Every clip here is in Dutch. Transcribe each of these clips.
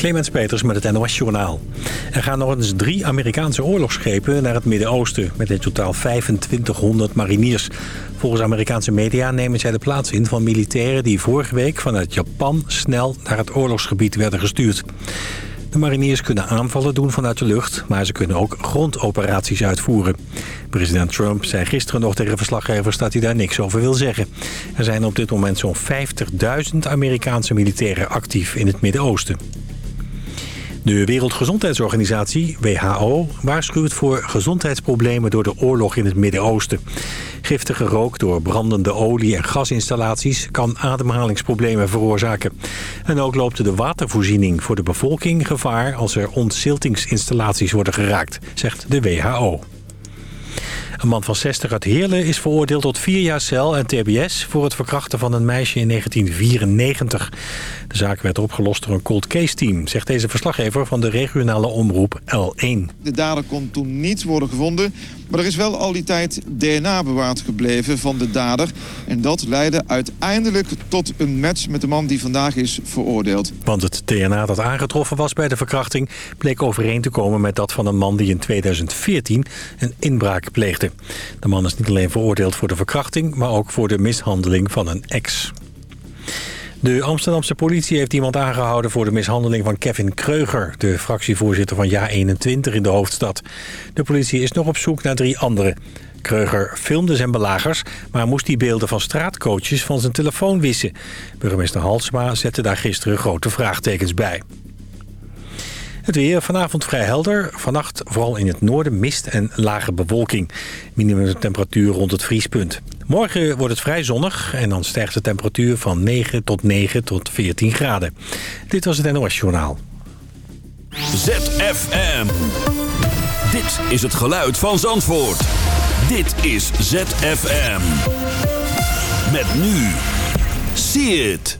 Clemens Peters met het NOS Journaal. Er gaan nog eens drie Amerikaanse oorlogsschepen naar het Midden-Oosten... met in totaal 2500 mariniers. Volgens Amerikaanse media nemen zij de plaats in van militairen... die vorige week vanuit Japan snel naar het oorlogsgebied werden gestuurd. De mariniers kunnen aanvallen doen vanuit de lucht... maar ze kunnen ook grondoperaties uitvoeren. President Trump zei gisteren nog tegen verslaggevers dat hij daar niks over wil zeggen. Er zijn op dit moment zo'n 50.000 Amerikaanse militairen actief in het Midden-Oosten. De Wereldgezondheidsorganisatie, WHO, waarschuwt voor gezondheidsproblemen door de oorlog in het Midden-Oosten. Giftige rook door brandende olie- en gasinstallaties kan ademhalingsproblemen veroorzaken. En ook loopt de watervoorziening voor de bevolking gevaar als er ontziltingsinstallaties worden geraakt, zegt de WHO. Een man van 60 uit Heerlen is veroordeeld tot vier jaar cel en tbs... voor het verkrachten van een meisje in 1994. De zaak werd opgelost door een cold case team... zegt deze verslaggever van de regionale omroep L1. De dader kon toen niet worden gevonden... maar er is wel al die tijd DNA bewaard gebleven van de dader. En dat leidde uiteindelijk tot een match met de man die vandaag is veroordeeld. Want het DNA dat aangetroffen was bij de verkrachting... bleek overeen te komen met dat van een man die in 2014 een inbraak pleegde. De man is niet alleen veroordeeld voor de verkrachting... maar ook voor de mishandeling van een ex. De Amsterdamse politie heeft iemand aangehouden voor de mishandeling van Kevin Kreuger... de fractievoorzitter van JA21 in de hoofdstad. De politie is nog op zoek naar drie anderen. Kreuger filmde zijn belagers, maar moest die beelden van straatcoaches van zijn telefoon wissen. Burgemeester Halsma zette daar gisteren grote vraagtekens bij. Het weer vanavond vrij helder. Vannacht vooral in het noorden mist en lage bewolking. Minimumtemperatuur rond het vriespunt. Morgen wordt het vrij zonnig en dan stijgt de temperatuur van 9 tot 9 tot 14 graden. Dit was het NOS Journaal. ZFM. Dit is het geluid van Zandvoort. Dit is ZFM. Met nu. See it.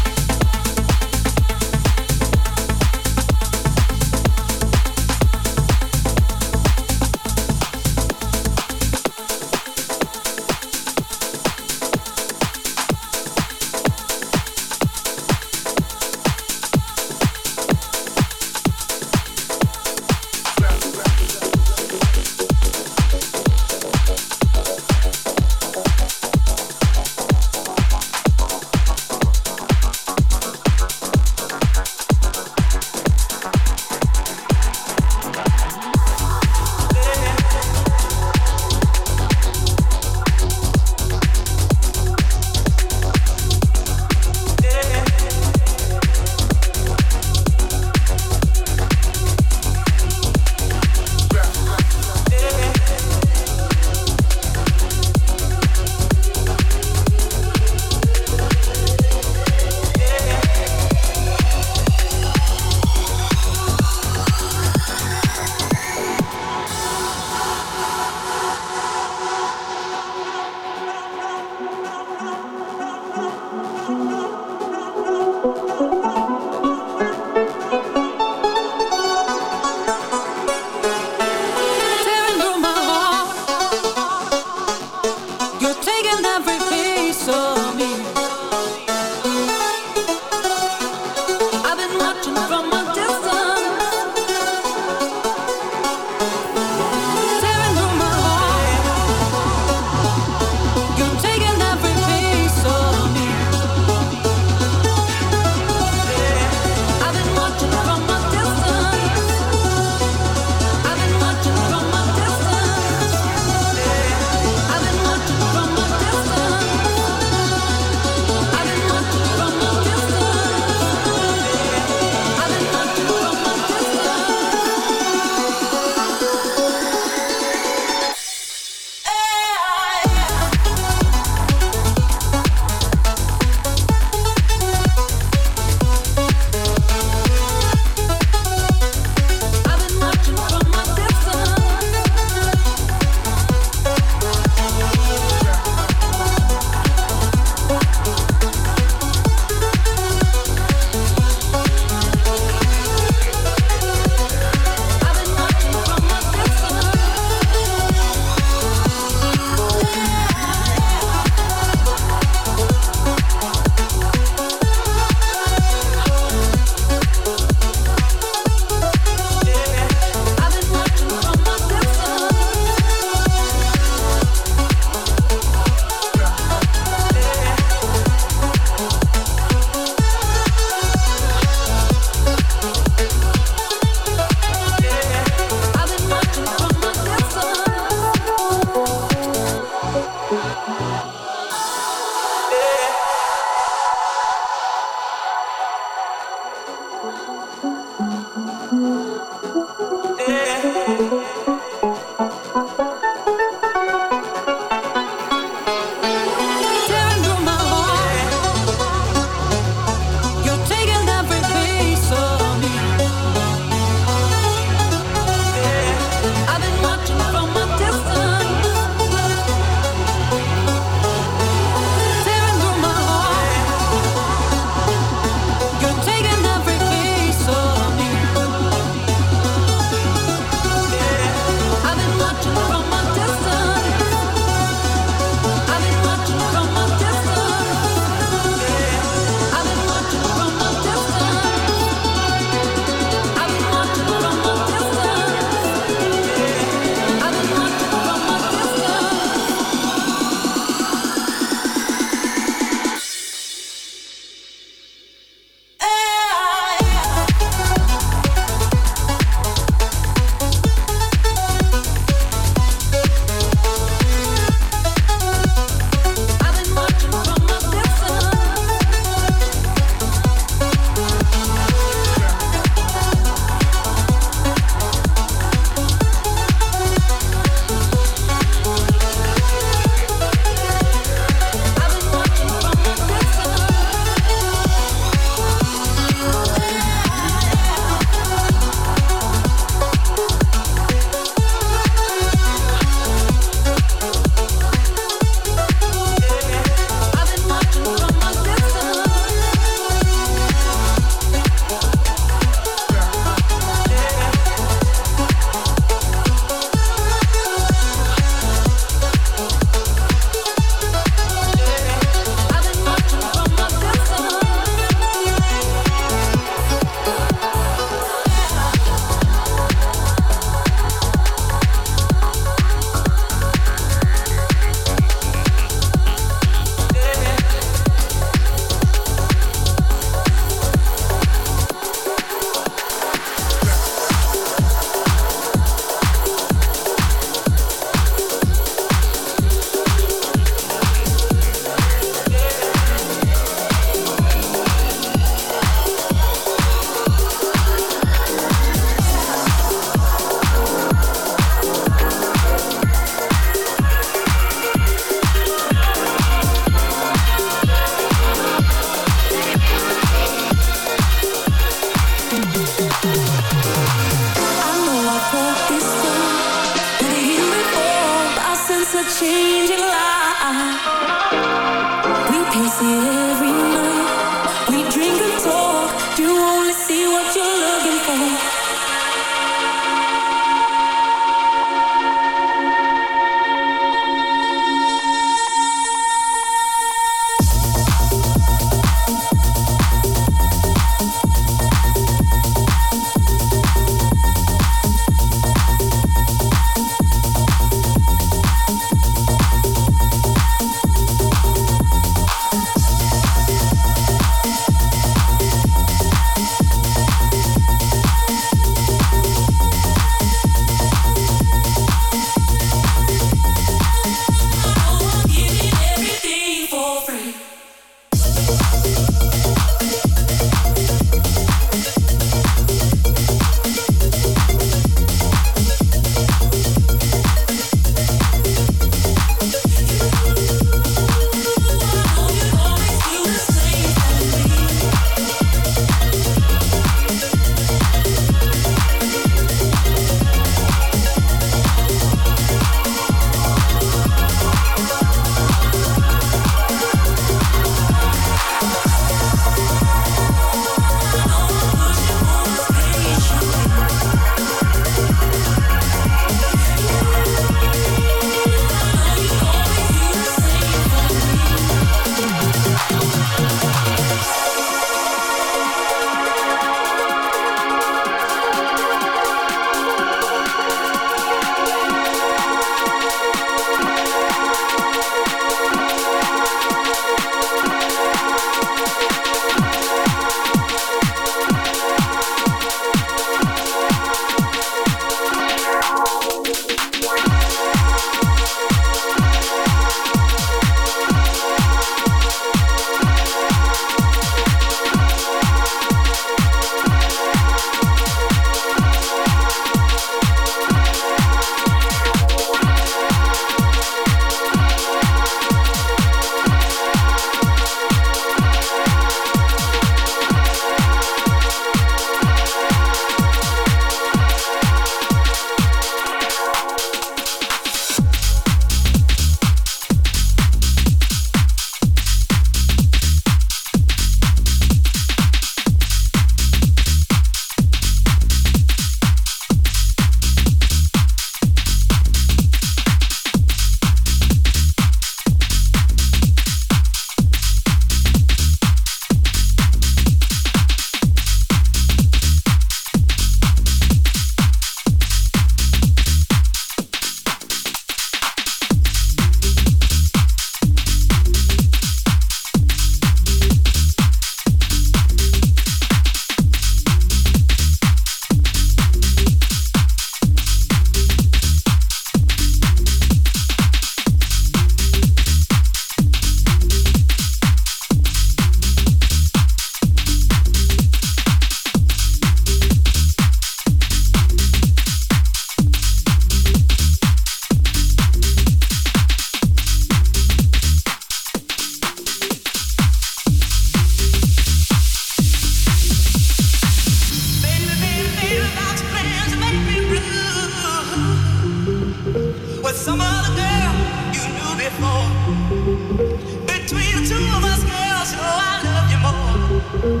When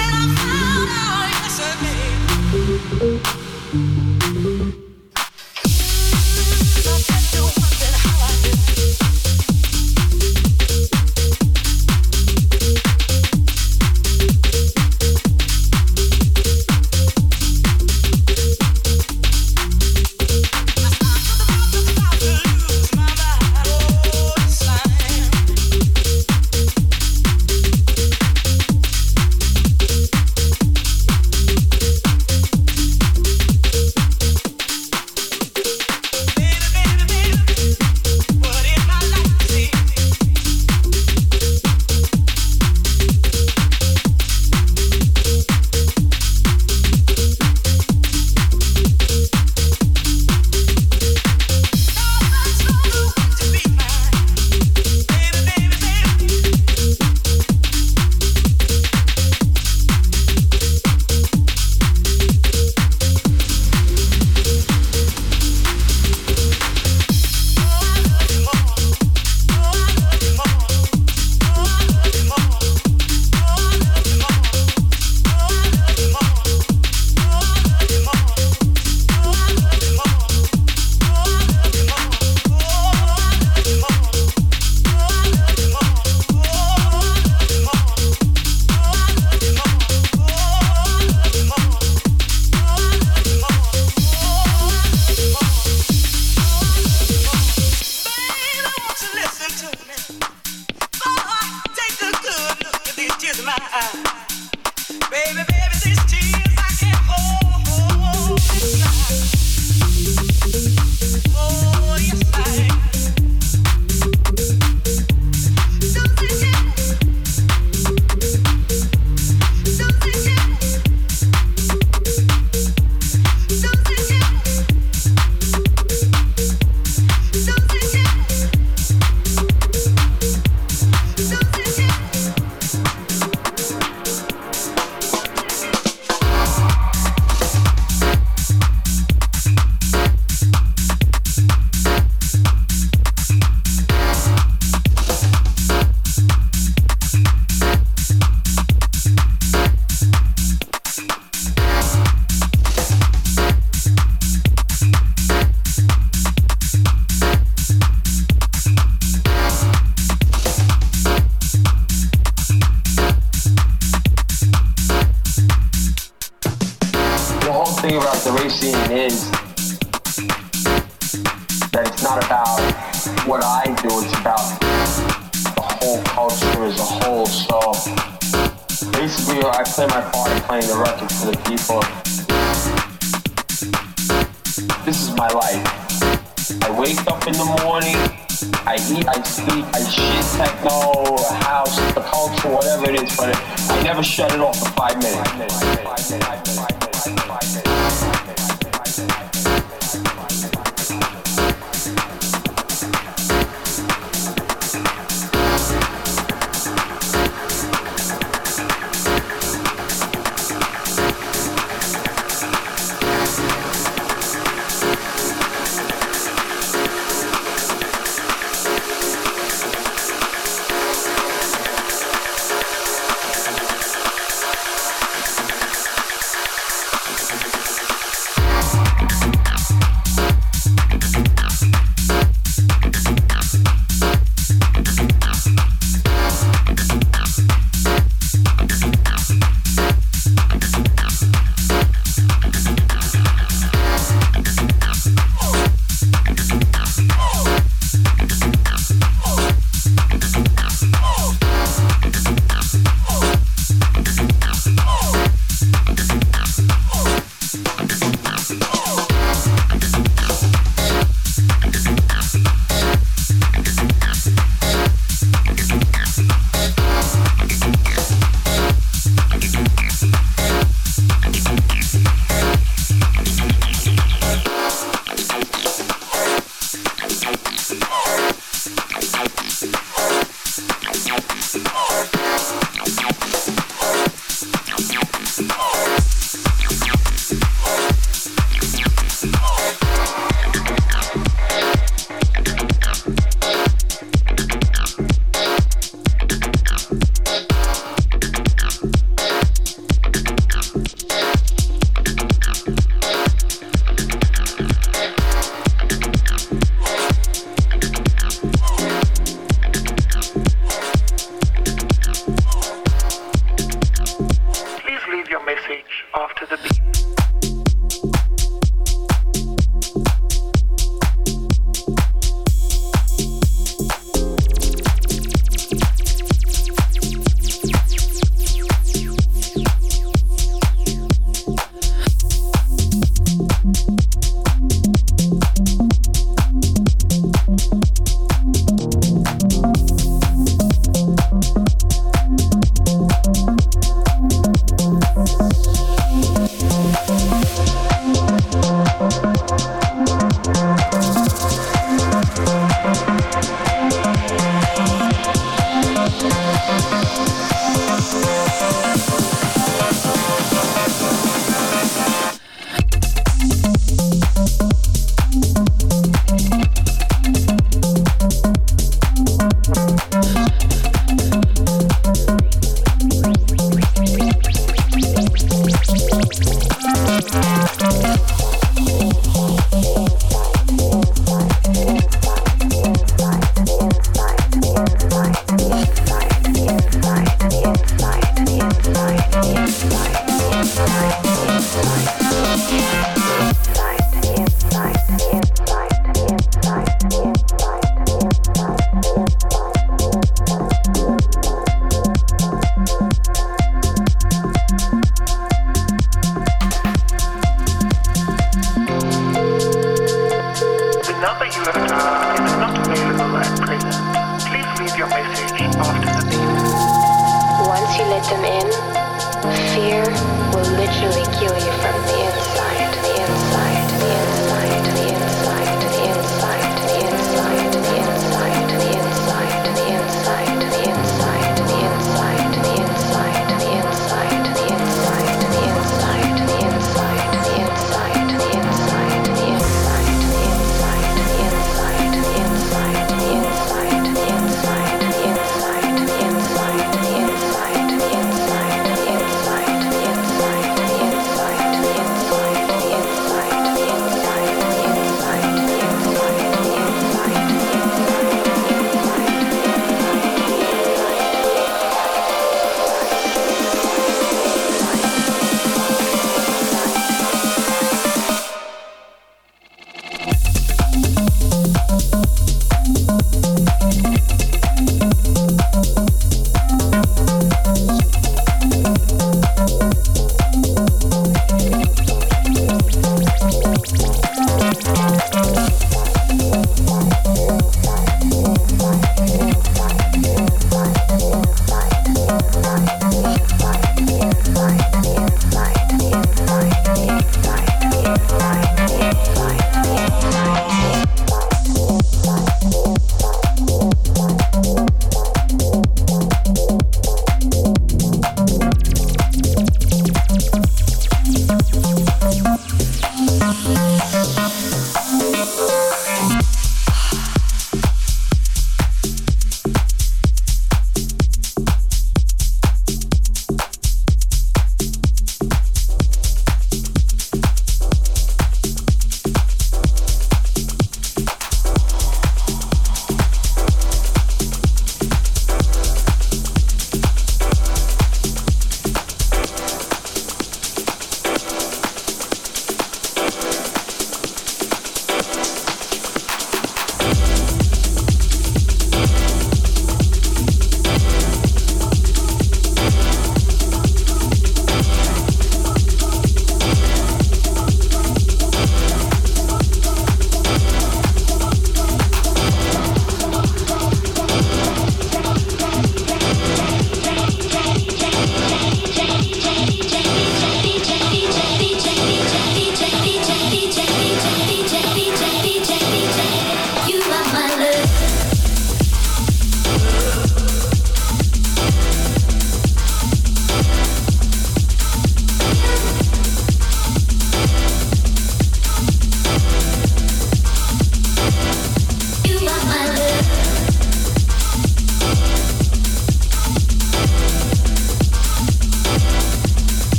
I found out yesterday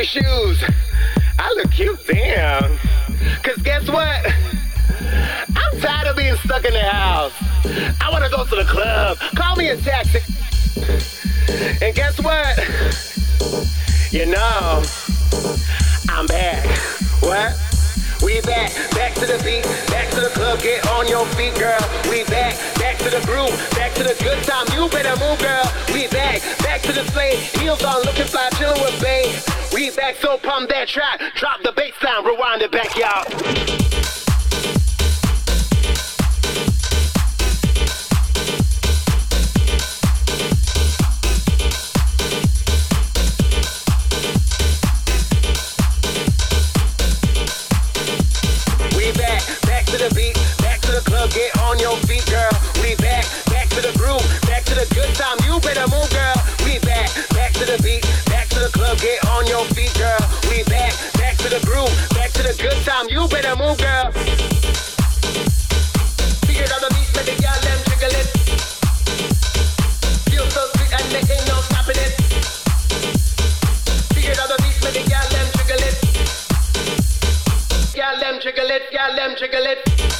Barbie shoes. I look cute, damn. Cause guess what? I'm tired of being stuck in the house. I wanna go to the club. Call me a taxi. And guess what? You know, I'm back. What? We back, back to the beat, back to the club, get on your feet, girl. We back, back to the groove, back to the good time. You better move, girl. We back, back to the slate, heels on, looking fly, chilling with babe. We back, so pump that track, drop the bass down, rewind it back, y'all. them jiggle it.